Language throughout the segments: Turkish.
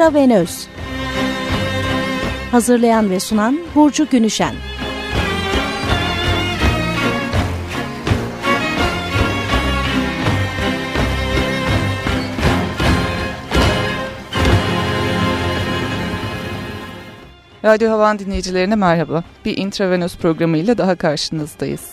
intravenöz. Hazırlayan ve sunan Burcu Günüşen. Radyo Havan dinleyicilerine merhaba. Bir intravenöz programıyla daha karşınızdayız.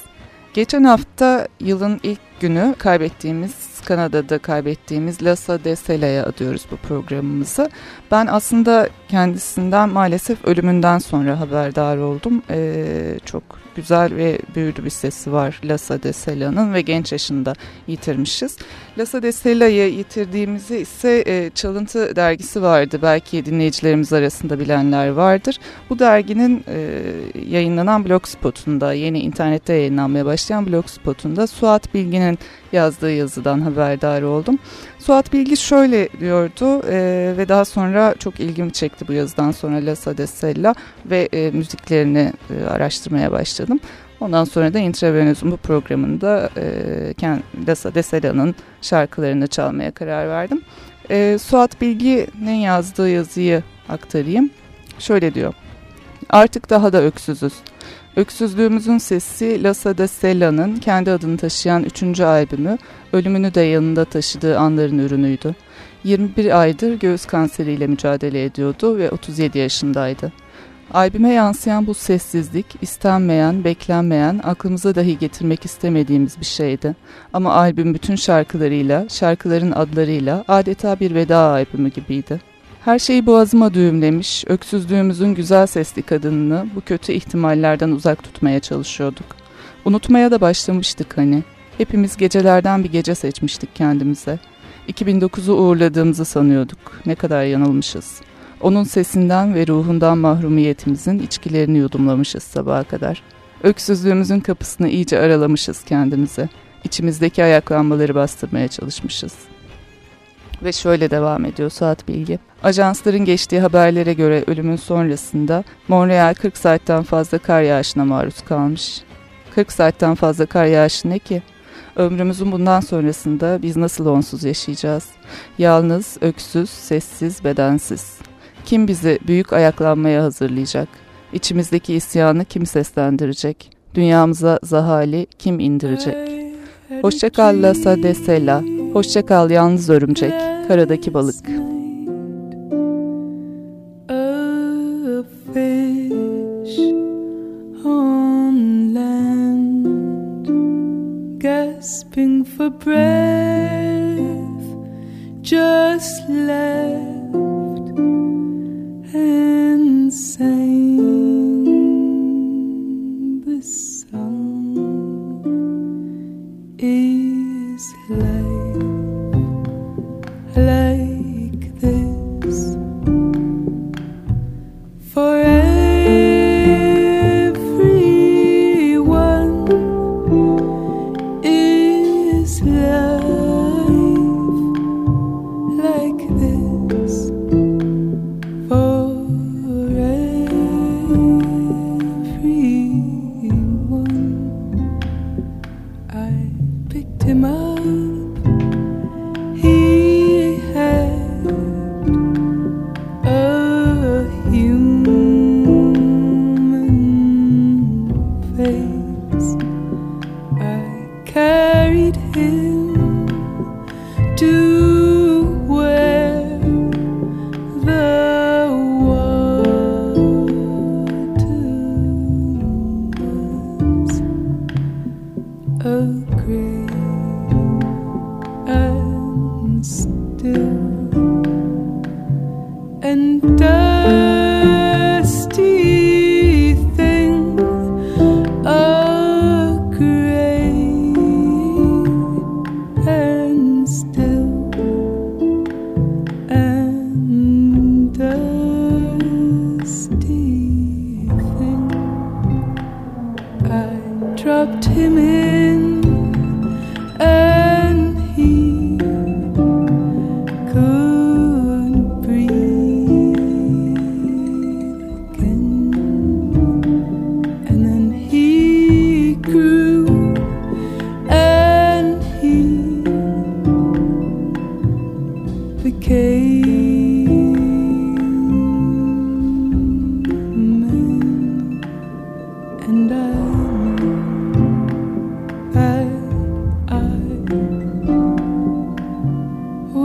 Geçen hafta yılın ilk günü kaybettiğimiz Kanada'da kaybettiğimiz Lassa de adıyoruz bu programımızı. Ben aslında kendisinden maalesef ölümünden sonra haberdar oldum. Ee, çok güzel ve büyülü bir sesi var Lassa de Sela'nın ve genç yaşında yitirmişiz. Lassa de Sela'yı yitirdiğimizi ise e, Çalıntı dergisi vardı. Belki dinleyicilerimiz arasında bilenler vardır. Bu derginin e, yayınlanan blogspotunda, yeni internette yayınlanmaya başlayan blogspotunda Suat Bilgin'in yazdığı yazıdan haberdar oldum. Suat Bilgi şöyle diyordu e, ve daha sonra çok ilgimi çekti bu yazıdan sonra Lassa de Sella ve e, müziklerini e, araştırmaya başladım. Ondan sonra da Intravenöz'ün bu programında e, Lassa de Sella'nın şarkılarını çalmaya karar verdim. E, Suat Bilgi'nin yazdığı yazıyı aktarayım. Şöyle diyor. Artık daha da öksüzüz. Öksüzlüğümüzün sesi Lassa de Sella'nın kendi adını taşıyan üçüncü albümü, ölümünü de yanında taşıdığı anların ürünüydü. 21 aydır göğüs kanseriyle mücadele ediyordu ve 37 yaşındaydı. Albüme yansıyan bu sessizlik, istenmeyen, beklenmeyen, aklımıza dahi getirmek istemediğimiz bir şeydi. Ama albüm bütün şarkılarıyla, şarkıların adlarıyla adeta bir veda albümü gibiydi. Her şeyi boğazıma düğümlemiş, öksüzlüğümüzün güzel sesli kadınını bu kötü ihtimallerden uzak tutmaya çalışıyorduk. Unutmaya da başlamıştık hani. Hepimiz gecelerden bir gece seçmiştik kendimize. 2009'u uğurladığımızı sanıyorduk. Ne kadar yanılmışız. Onun sesinden ve ruhundan mahrumiyetimizin içkilerini yudumlamışız sabaha kadar. Öksüzlüğümüzün kapısını iyice aralamışız kendimize. İçimizdeki ayaklanmaları bastırmaya çalışmışız. Ve şöyle devam ediyor Saat Bilgi. Ajansların geçtiği haberlere göre ölümün sonrasında Montreal 40 saatten fazla kar yağışına maruz kalmış. 40 saatten fazla kar yağışı ne ki? Ömrümüzün bundan sonrasında biz nasıl onsuz yaşayacağız? Yalnız, öksüz, sessiz, bedensiz. Kim bizi büyük ayaklanmaya hazırlayacak? İçimizdeki isyanı kim seslendirecek? Dünyamıza zahali kim indirecek? Hoşçakal La Sadesela, hoşçakal yalnız örümcek, karadaki balık. gasping for breath, just left and sang the song is life like this for everyone is love.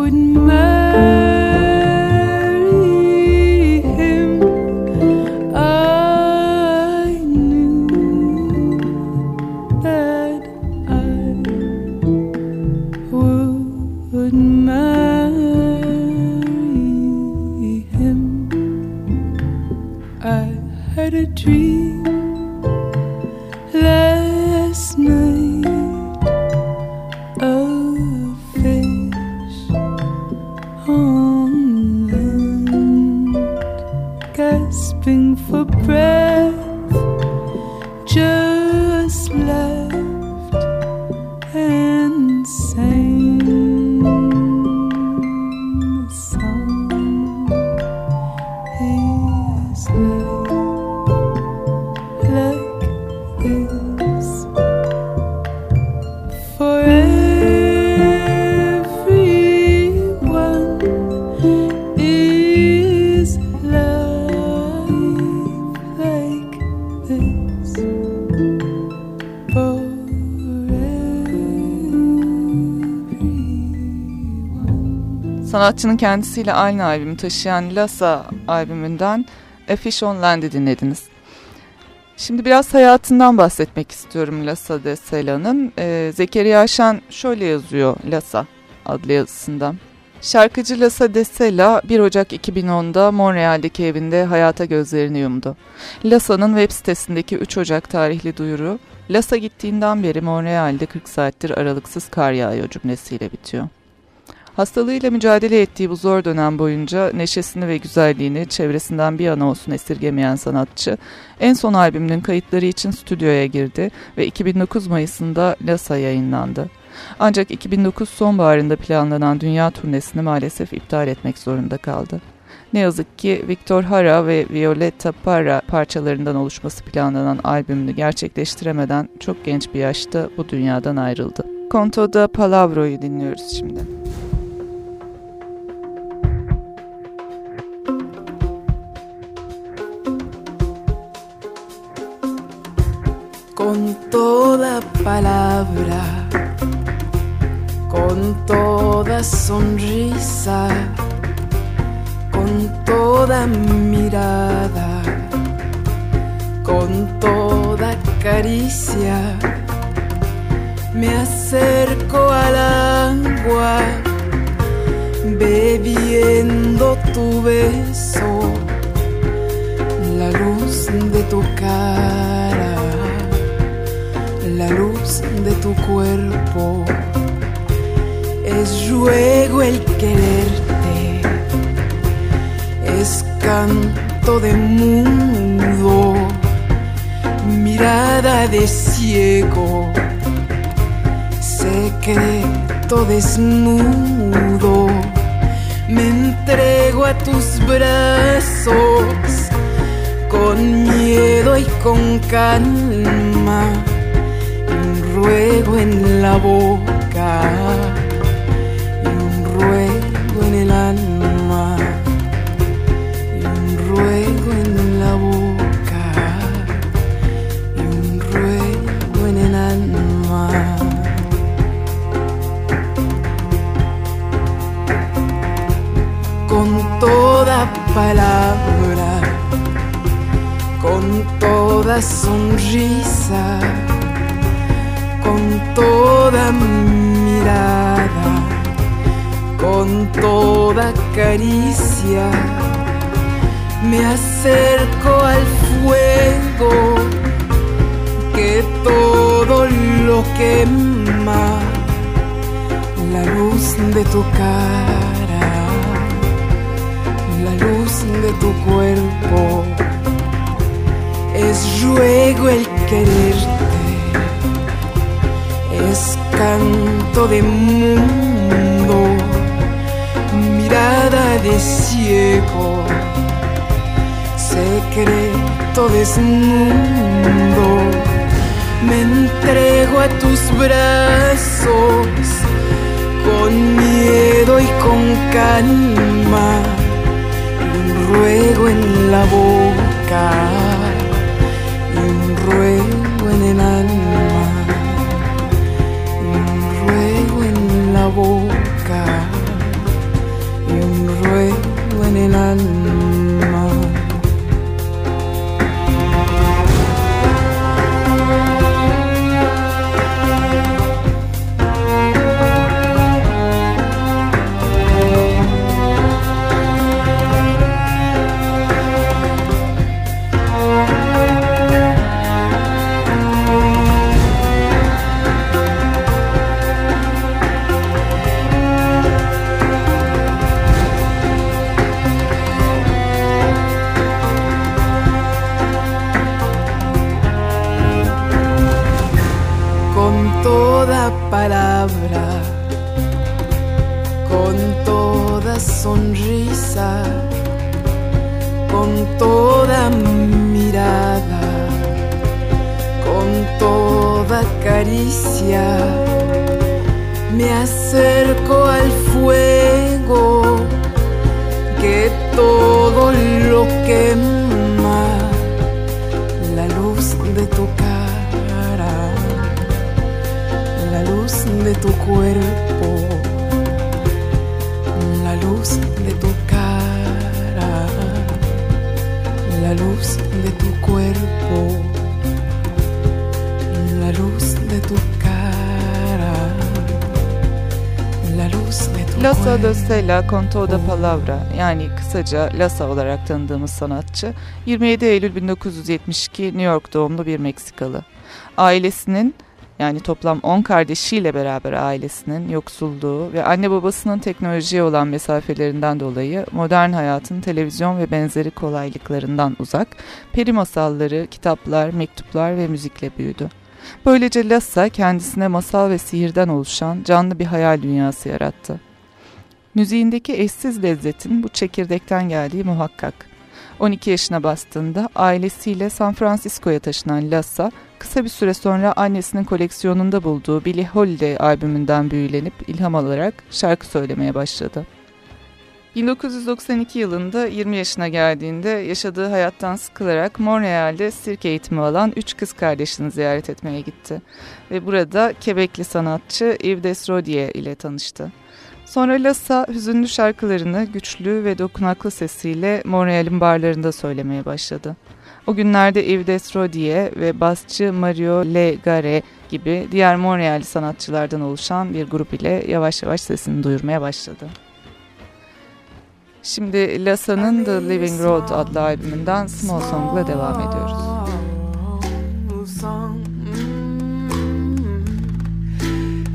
wouldn't matter. Sanatçının kendisiyle aynı albümü taşıyan Lassa albümünden A Fish on Land'i dinlediniz. Şimdi biraz hayatından bahsetmek istiyorum Lassa de Sela'nın. Ee, Zekeriya Şen şöyle yazıyor Lassa adlı yazısında. Şarkıcı Lassa de Sela 1 Ocak 2010'da Montreal'deki evinde hayata gözlerini yumdu. Lassa'nın web sitesindeki 3 Ocak tarihli duyuru, Lassa gittiğinden beri Montreal'de 40 saattir aralıksız kar yağıyor cümlesiyle bitiyor. Hastalığıyla mücadele ettiği bu zor dönem boyunca neşesini ve güzelliğini çevresinden bir ana olsun esirgemeyen sanatçı, en son albümünün kayıtları için stüdyoya girdi ve 2009 Mayıs'ında Lasa yayınlandı. Ancak 2009 sonbaharında planlanan dünya turnesini maalesef iptal etmek zorunda kaldı. Ne yazık ki Victor Hara ve Violetta Parra parçalarından oluşması planlanan albümünü gerçekleştiremeden çok genç bir yaşta bu dünyadan ayrıldı. Conto da Palavro'yu dinliyoruz şimdi. Con toda palabra, con toda sonrisa, con toda mirada, con toda caricia. Me acerco al agua, bebiendo tu beso, la luz de tu cara la luz de tu cuerpo. Es ruego el quererte, es canto de mundo, mirada de ciego, secreto desnudo. Me entrego a tus brazos con miedo y con calma ruego en la boca Me acerco al fuego que todo lo quema, la luz de tu cara, la luz de tu cuerpo. Es ruego el quererte es canto de mundo, mirada de ciego, secreto desnudo. Me entrego a tus brazos con miedo y con calma, un ruego en la boca un ruego en el alma. Sela Contoda Palavra yani kısaca Lasa olarak tanıdığımız sanatçı 27 Eylül 1972 New York doğumlu bir Meksikalı. Ailesinin yani toplam 10 kardeşiyle beraber ailesinin yoksulluğu ve anne babasının teknolojiye olan mesafelerinden dolayı modern hayatın televizyon ve benzeri kolaylıklarından uzak, peri masalları, kitaplar, mektuplar ve müzikle büyüdü. Böylece Lassa kendisine masal ve sihirden oluşan canlı bir hayal dünyası yarattı. Müziğindeki eşsiz lezzetin bu çekirdekten geldiği muhakkak. 12 yaşına bastığında ailesiyle San Francisco'ya taşınan Lassa, kısa bir süre sonra annesinin koleksiyonunda bulduğu Billie Holiday albümünden büyülenip ilham alarak şarkı söylemeye başladı. 1992 yılında 20 yaşına geldiğinde yaşadığı hayattan sıkılarak Montreal'de sirk eğitimi alan üç kız kardeşini ziyaret etmeye gitti. Ve burada Quebecli sanatçı Yves Desrosiers ile tanıştı. Sonra Lassa hüzünlü şarkılarını güçlü ve dokunaklı sesiyle Montreal'in barlarında söylemeye başladı. O günlerde Yves Desrosiers ve basçı Mario Legare gibi diğer Montreal sanatçılardan oluşan bir grup ile yavaş yavaş sesini duyurmaya başladı. Şimdi Lassa'nın The Living Road adlı albümünden Small Song'la devam ediyoruz.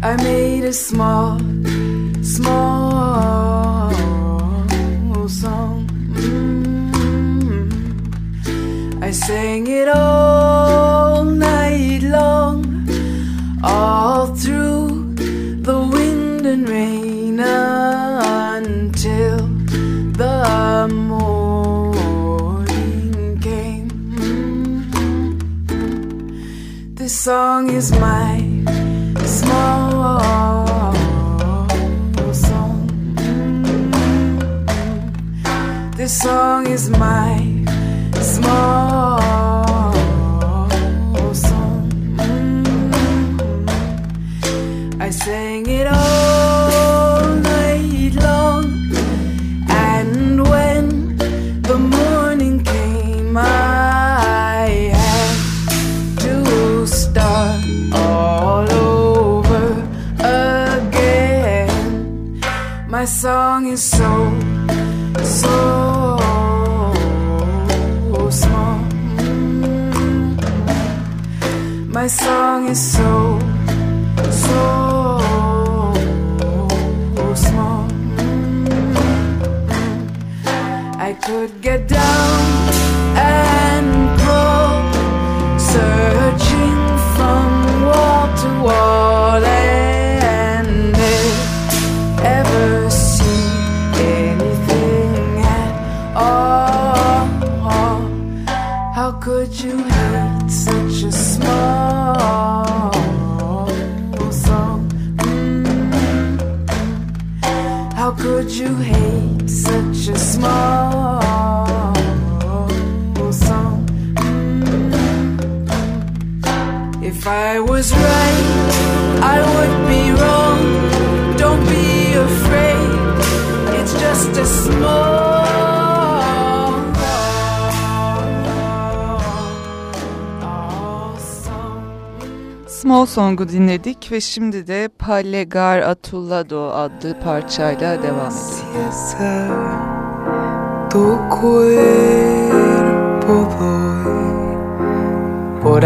I made a small, small song. Mm. I sang it all night long, all through the wind and rain until the morning came. This song is my small This song is my small song. Mm-hmm. I sang it all night long, and when the morning came, I had to start all over again. My song is so, so My song is so, so small. Mm-hmm. I could get down and crawl, searching If I was right, I would be wrong. Don't be afraid, it's just a small. Small Song'u dinledik ve şimdi de Pallegar Atulado adlı parçayla devam por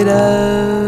it up.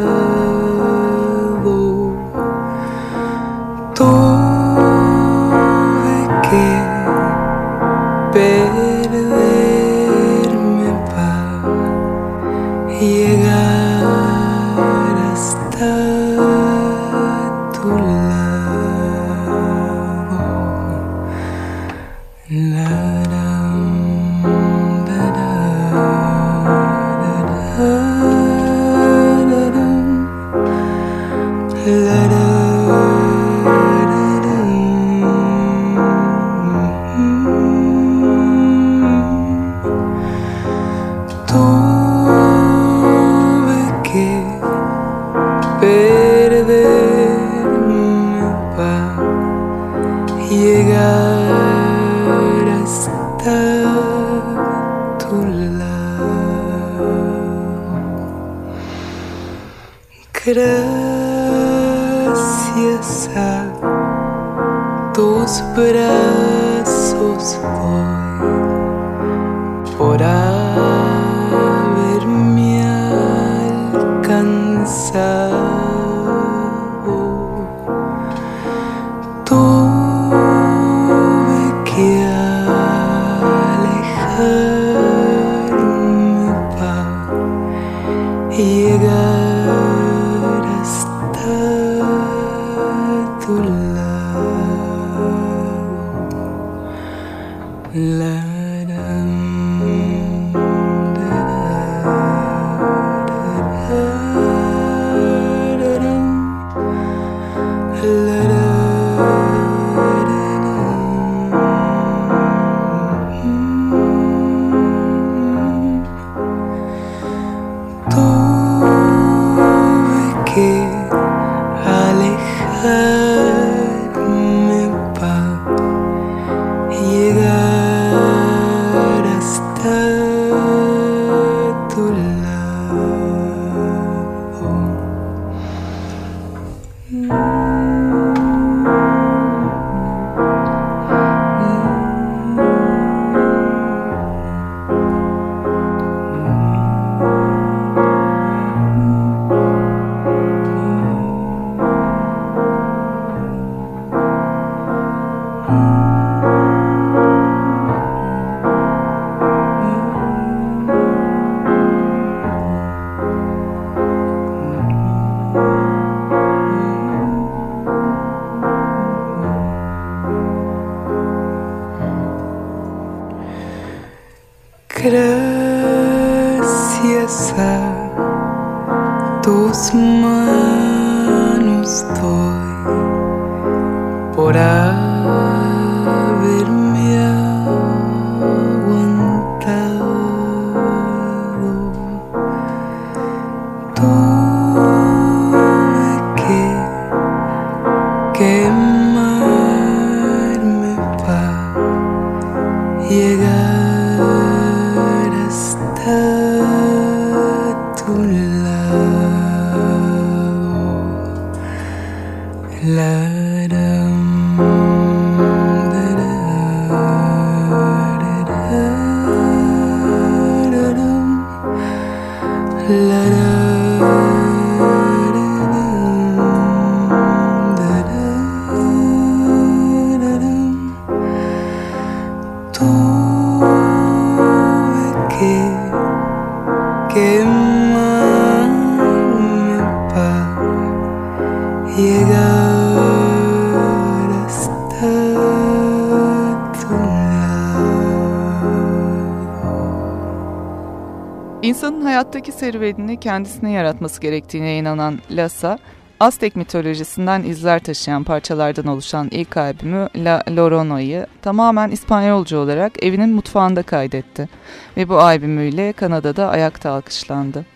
İnsanın hayattaki serüvenini kendisine yaratması gerektiğine inanan Lassa, Aztek mitolojisinden izler taşıyan parçalardan oluşan ilk albümü La Llorona'yı tamamen İspanyolca olarak evinin mutfağında kaydetti ve bu albümüyle Kanada'da ayakta alkışlandı.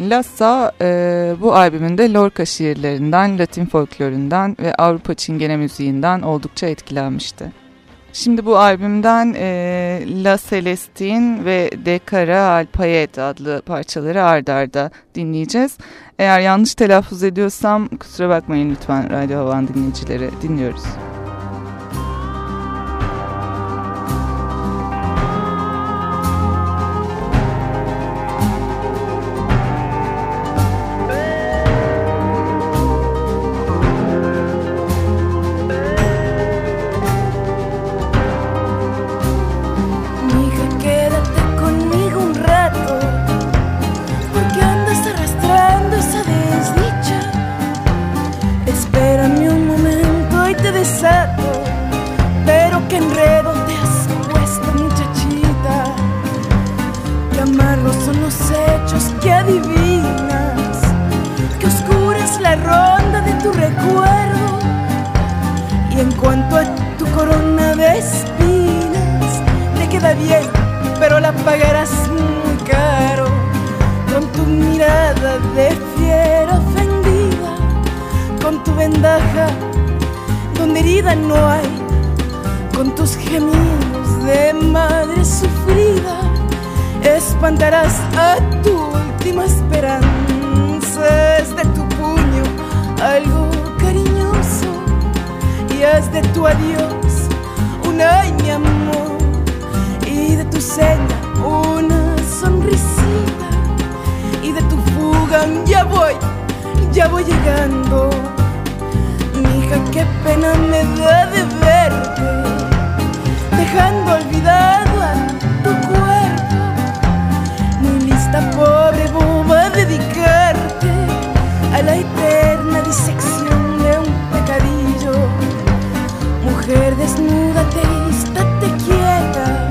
Lassa e, bu albümünde Lorca şiirlerinden, Latin folklorundan ve Avrupa çingene müziğinden oldukça etkilenmişti. Şimdi bu albümden e, La Celestine ve De Cara al Payet adlı parçaları ard arda dinleyeceğiz. Eğer yanlış telaffuz ediyorsam kusura bakmayın lütfen Radyo Havan dinleyicileri dinliyoruz. Cuanto a tu corona de espinas, te queda bien, pero la pagarás muy caro. Con tu mirada de fiera ofendida, con tu vendaja donde herida no hay, con tus gemidos de madre sufrida, espantarás a tu última esperanza. Es de tu haz de tu adiós un ay mi amor y de tu seña una sonrisita y de tu fuga ya voy, ya voy llegando. Mija, qué pena me da de verte, dejando olvidado a tu cuerpo. Muy lista, pobre boba, dedicarte a la eterna disección Mujer desnuda, te estate quieta,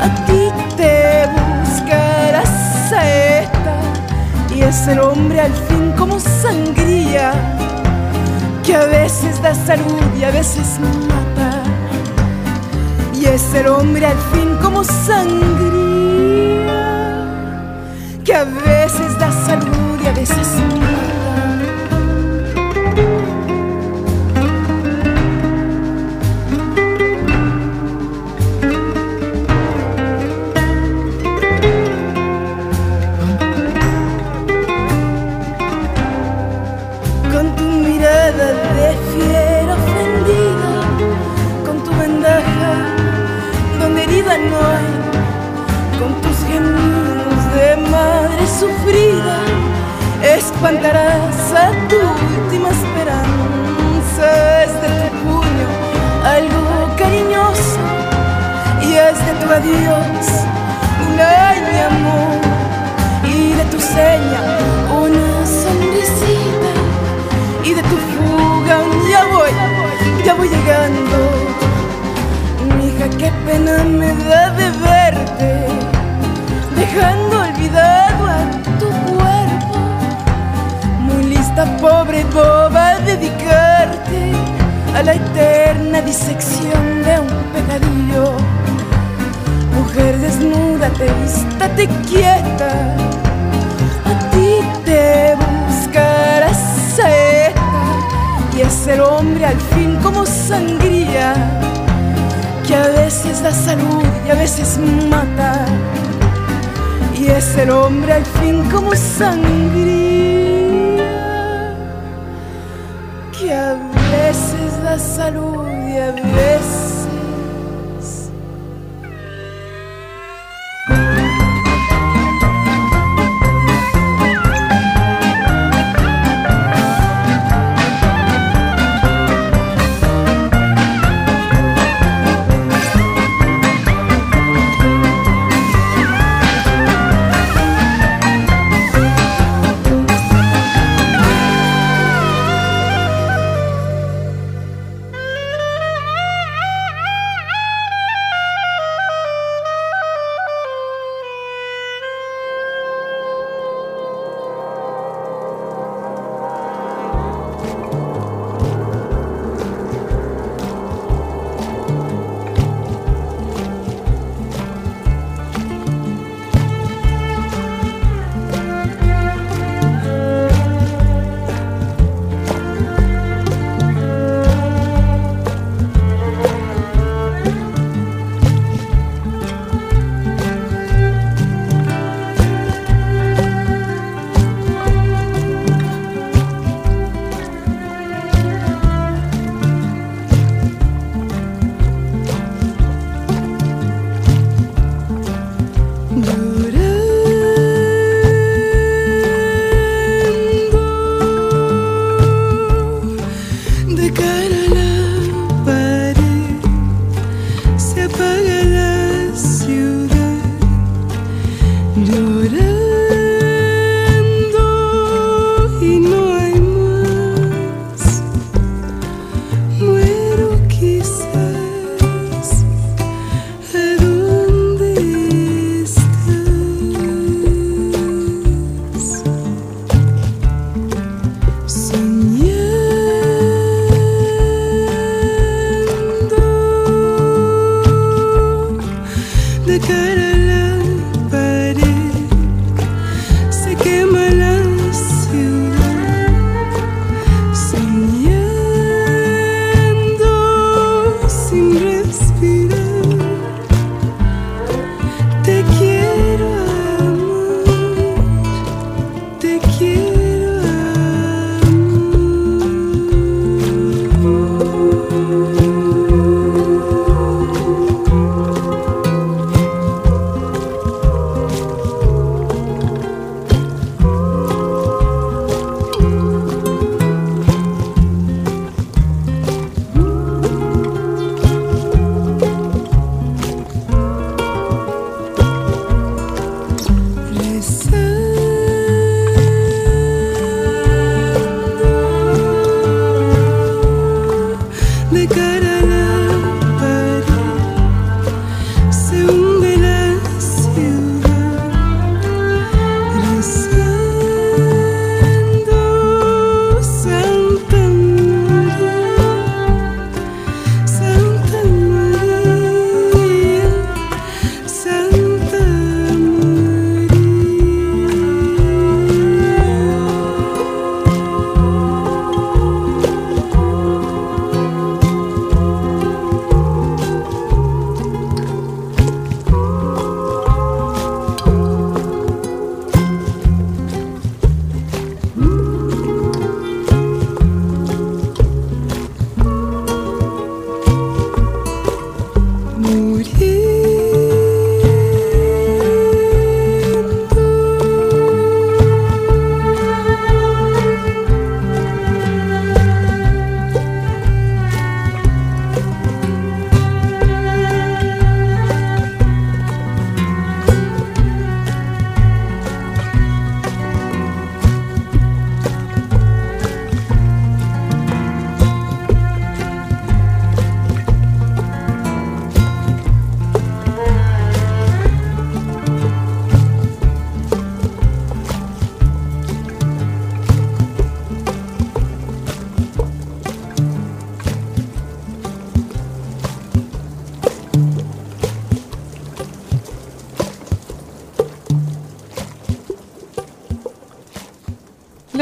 a ti te buscará saeta y es el hombre al fin como sangría que a veces da salud y a veces mata. Y es el hombre al fin como sangría que a veces da salud y a veces mata. Sufrida, espantarás a tu última esperanza. Es de tu puño algo cariñoso y es de tu adiós un amor y de tu seña una sonrisita y de tu fuga ya voy, ya voy llegando. Mija, qué pena me da de verte, dejando olvidado a tu cuerpo. Muy lista, pobre boba, a dedicarte a la eterna disección de un pecadillo. Mujer desnuda, te estate quieta, a ti te buscará saeta y es el hombre al fin como sangría que a veces da salud y a veces mata y es el hombre al fin como sangría que a veces da salud y a veces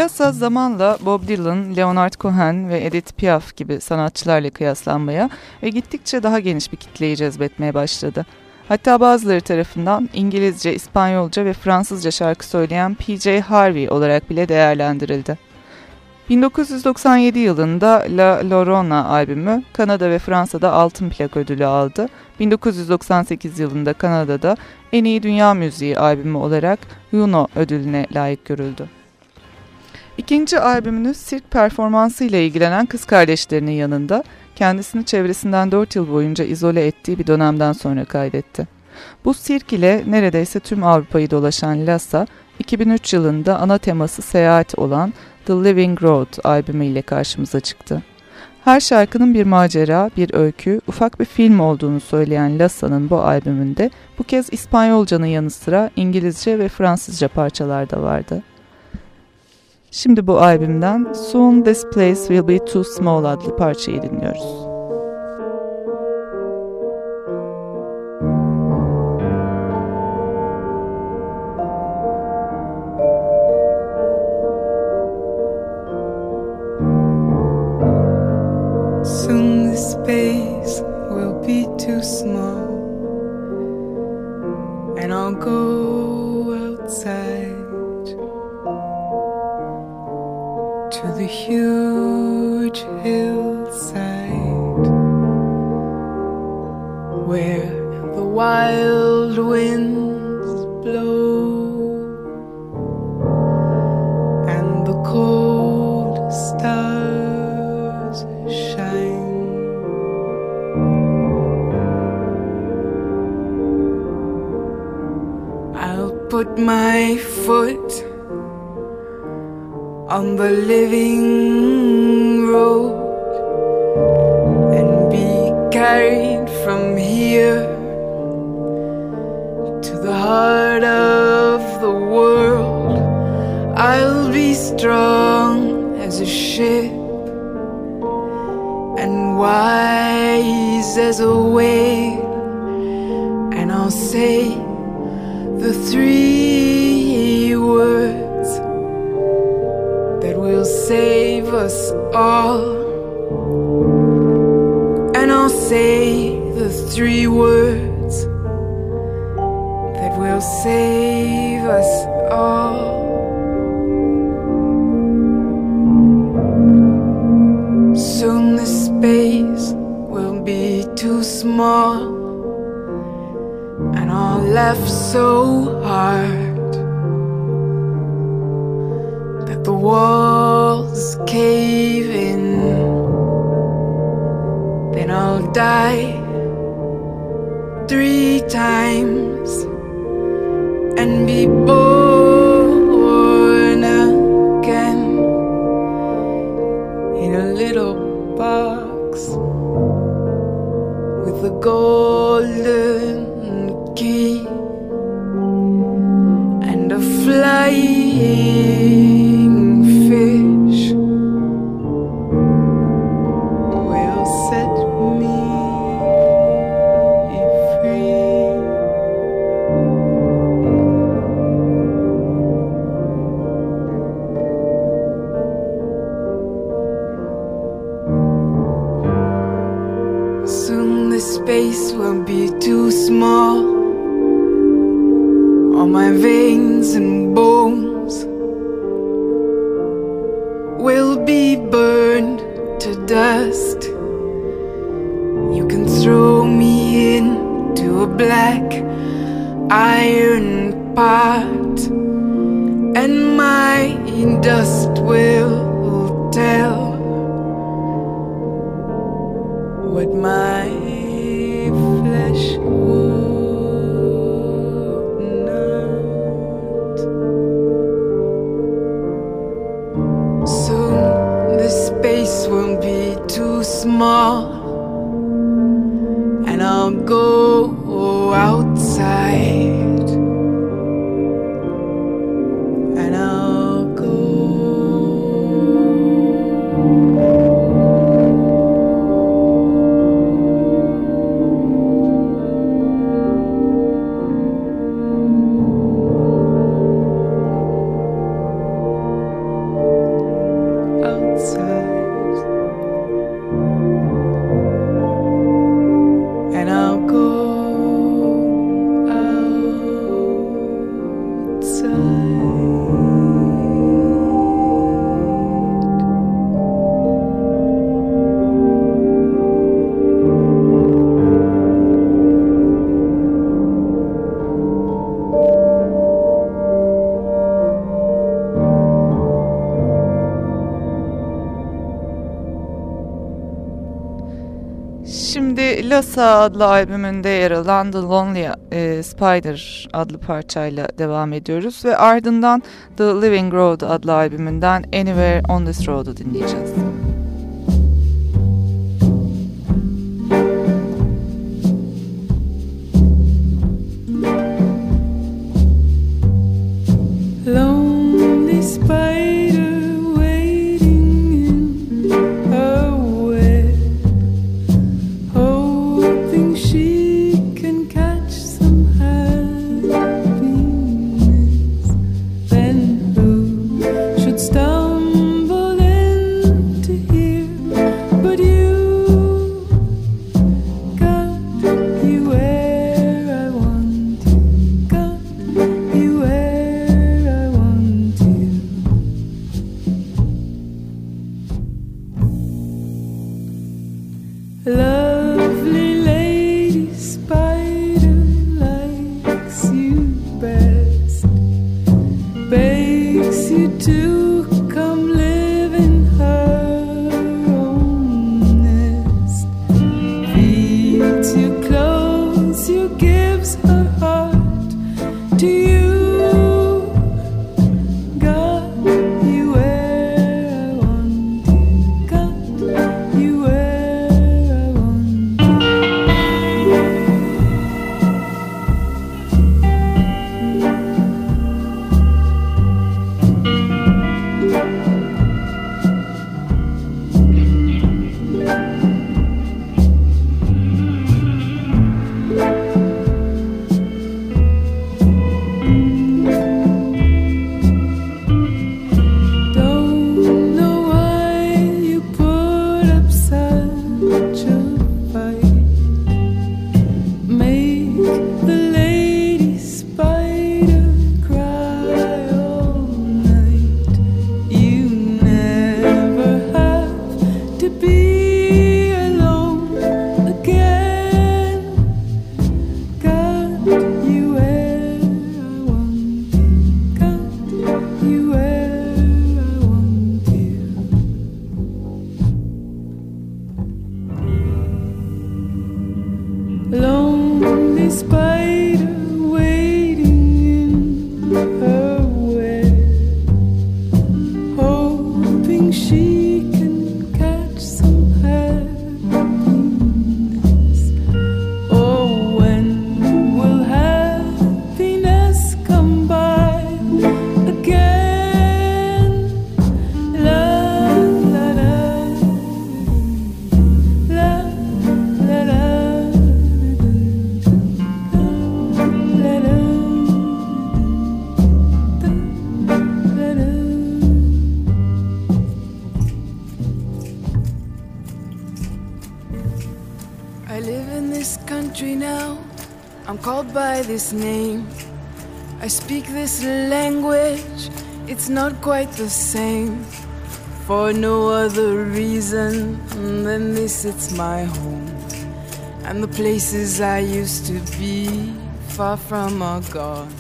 Lassa zamanla Bob Dylan, Leonard Cohen ve Edith Piaf gibi sanatçılarla kıyaslanmaya ve gittikçe daha geniş bir kitleyi cezbetmeye başladı. Hatta bazıları tarafından İngilizce, İspanyolca ve Fransızca şarkı söyleyen P.J. Harvey olarak bile değerlendirildi. 1997 yılında La Lorona albümü Kanada ve Fransa'da altın plak ödülü aldı. 1998 yılında Kanada'da en iyi dünya müziği albümü olarak Juno ödülüne layık görüldü. İkinci albümünü sirk performansı ile ilgilenen kız kardeşlerinin yanında kendisini çevresinden 4 yıl boyunca izole ettiği bir dönemden sonra kaydetti. Bu sirk ile neredeyse tüm Avrupa'yı dolaşan Lassa, 2003 yılında ana teması seyahat olan The Living Road albümüyle karşımıza çıktı. Her şarkının bir macera, bir öykü, ufak bir film olduğunu söyleyen Lassa'nın bu albümünde bu kez İspanyolcanın yanı sıra İngilizce ve Fransızca parçalar da vardı. Şimdi bu albümden Soon This Place Will Be Too Small adlı parçayı dinliyoruz. Soon the space will be too small, and I'll go huge hillside where the wild winds blow and the cold stars shine. I'll put my foot on the living road and be carried from here to the heart of the world. I'll be strong as a ship and wise as a whale, and I'll say the three all. And I'll say the three words that will save us all. Soon the space will be too small, and I'll laugh so hard that the walls cave I'll die three times and be born Lassa adlı albümünde yer alan The Lonely e, Spider adlı parçayla devam ediyoruz ve ardından The Living Road adlı albümünden Anywhere on This Road'u dinleyeceğiz. This name. I speak this language, it's not quite the same. For no other reason than this, it's my home. And the places I used to be, far from are gone.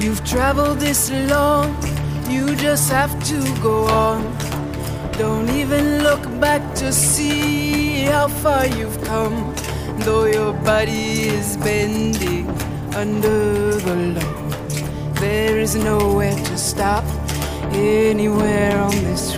You've traveled this long you just have to go on. Don't even look back to see how far you've come. Though your body is bending under the load, there is nowhere to stop anywhere on this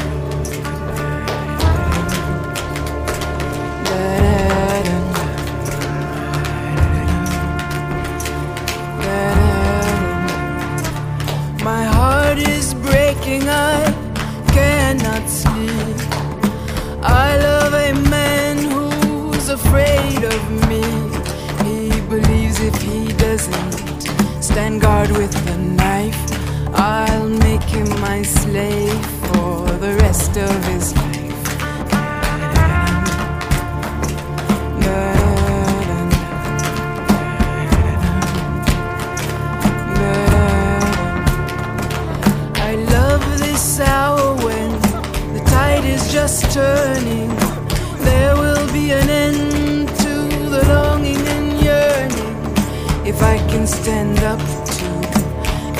just turning. There will be an end to the longing and yearning if I can stand up to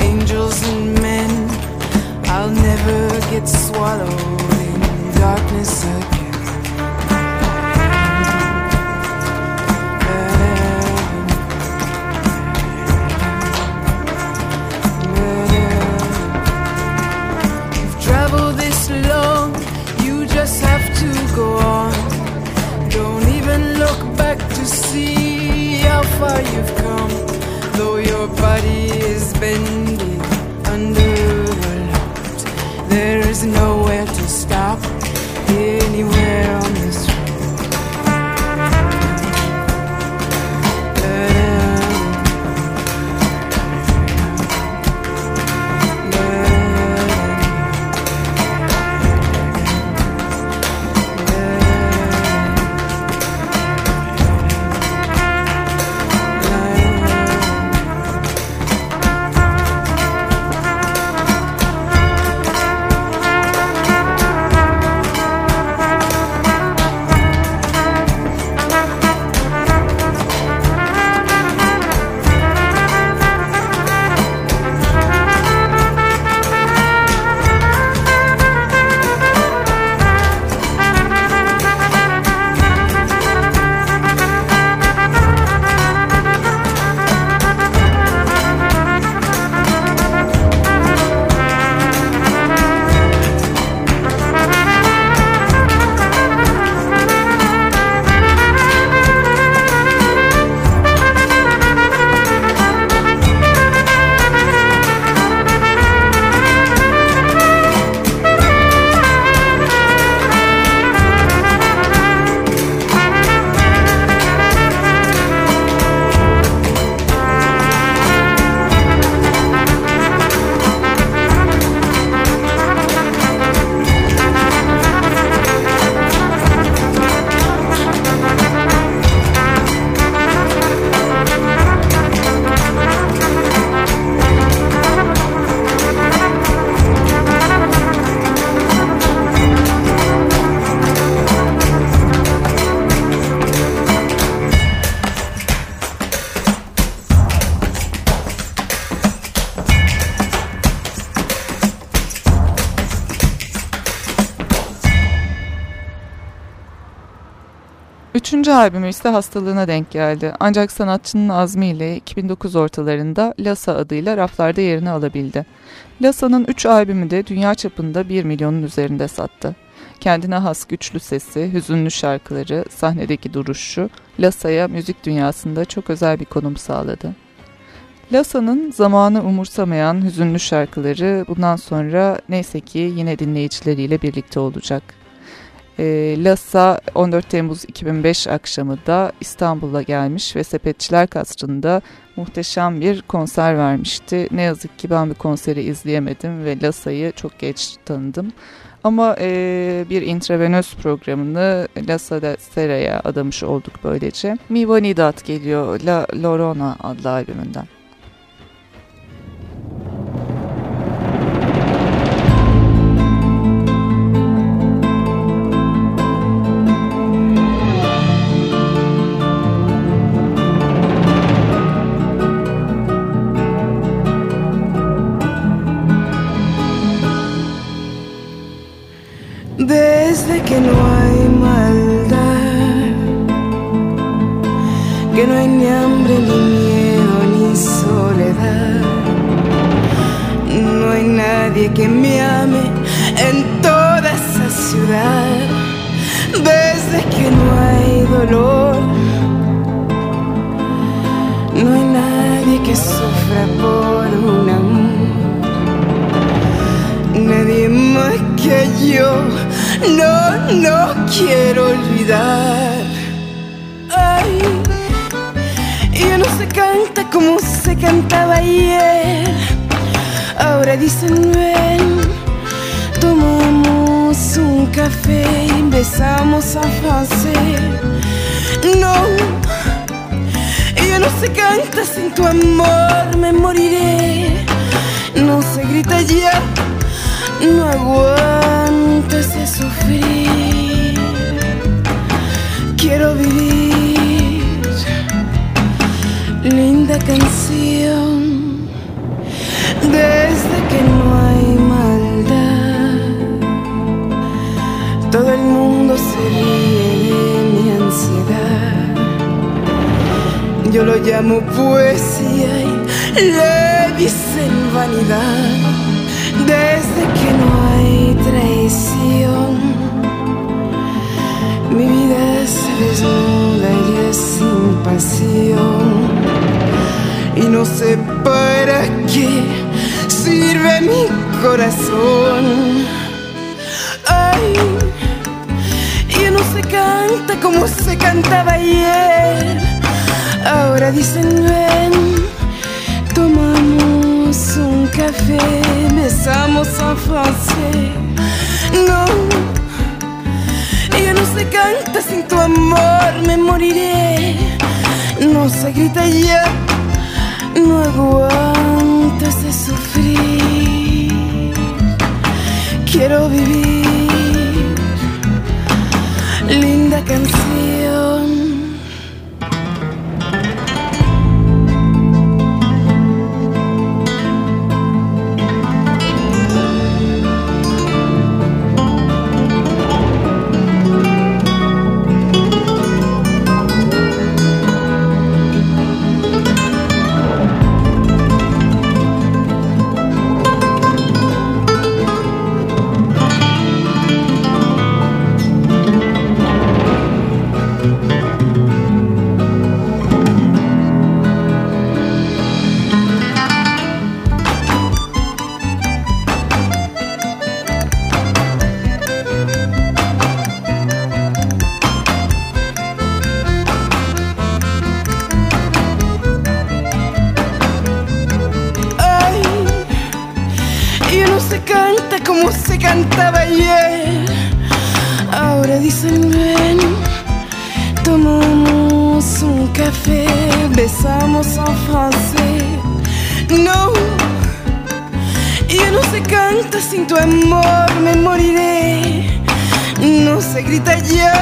angels and men. I'll never get swallowed in darkness again. See how far you've come. Though your body is bending under the light, there is nowhere to Üçüncü albümü ise hastalığına denk geldi. Ancak sanatçının azmiyle 2009 ortalarında Lasa adıyla raflarda yerini alabildi. Lasa'nın üç albümü de dünya çapında 1 milyonun üzerinde sattı. Kendine has güçlü sesi, hüzünlü şarkıları, sahnedeki duruşu Lasa'ya müzik dünyasında çok özel bir konum sağladı. Lasa'nın zamanı umursamayan hüzünlü şarkıları bundan sonra neyse ki yine dinleyicileriyle birlikte olacak. E, Lassa 14 Temmuz 2005 akşamı da İstanbul'a gelmiş ve Sepetçiler Kasrı'nda muhteşem bir konser vermişti. Ne yazık ki ben bir konseri izleyemedim ve Lassa'yı çok geç tanıdım. Ama e, bir intravenöz programını Lassa de Sera'ya adamış olduk böylece. Mi Vanidat geliyor La Lorona adlı albümünden. Yo lo llamo poesía y le dicen vanidad. Desde que no hay traición, mi vida se desnuda y es sin pasión. Y no sé para qué sirve mi corazón. Ay, ya no se canta como se cantaba ayer. Ahora dicen ven, tomamos un café, besamos en francés. No, ya no se canta sin tu amor, me moriré. No se grita ya, no aguanto ese sufrir. Quiero vivir, linda canción. Como se cantaba ayer. Ahora dicen ven, tomamos un café, besamos en francés. No, ya no se canta sin tu amor, me moriré. No se grita ya,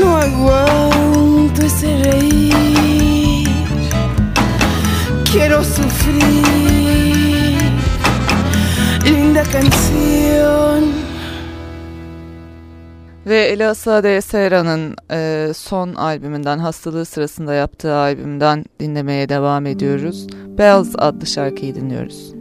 no aguanto ese reír quiero sufrir. Linda canción. Ve Elasa de Serra'nın e, son albümünden, hastalığı sırasında yaptığı albümden dinlemeye devam ediyoruz. Bells adlı şarkıyı dinliyoruz.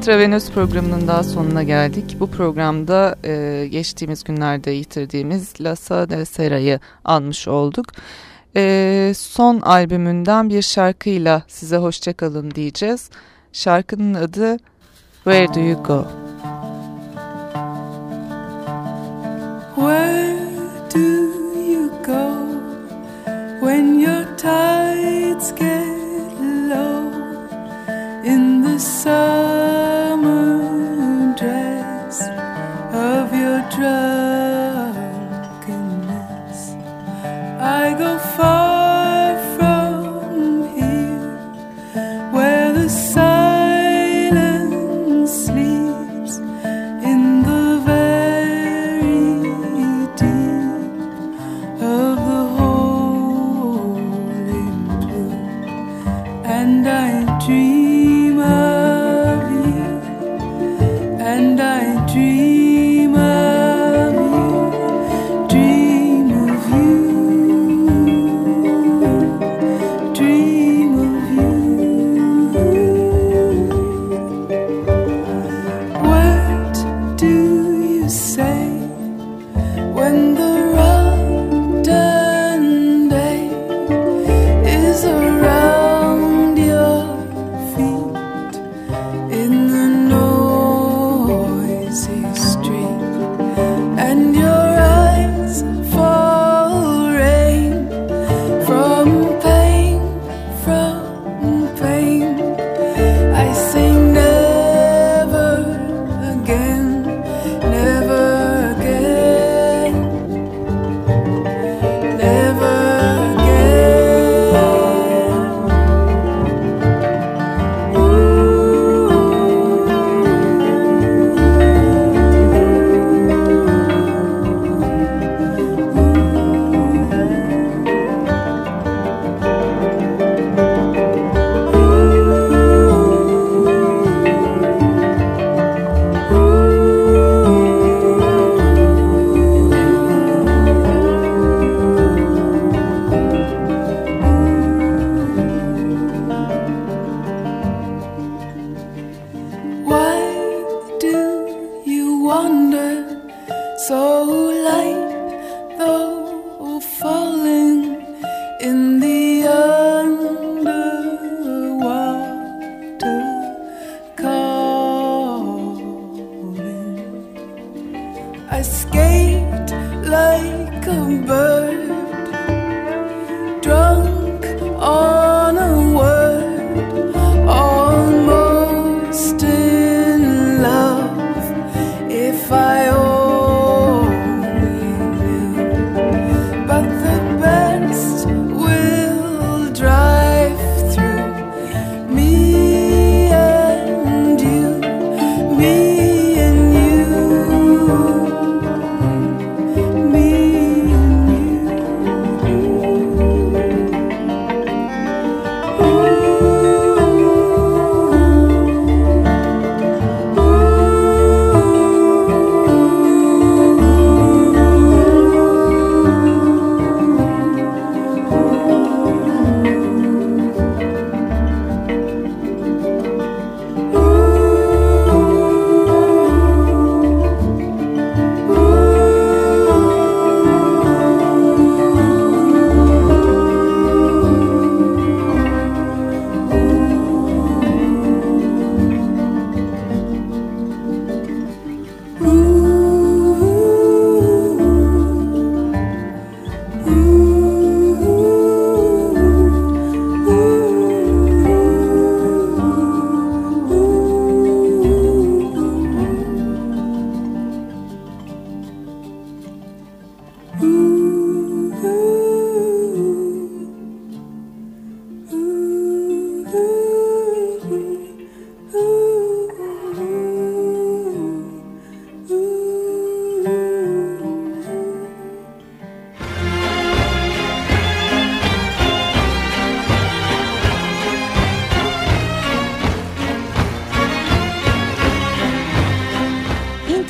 Intravenöz programının daha sonuna geldik. Bu programda e, geçtiğimiz günlerde yitirdiğimiz Lasa de Sera'yı anmış olduk. E, son albümünden bir şarkıyla size hoşçakalın diyeceğiz. Şarkının adı Where Do You Go? Where do you go when your tides get low in the sun?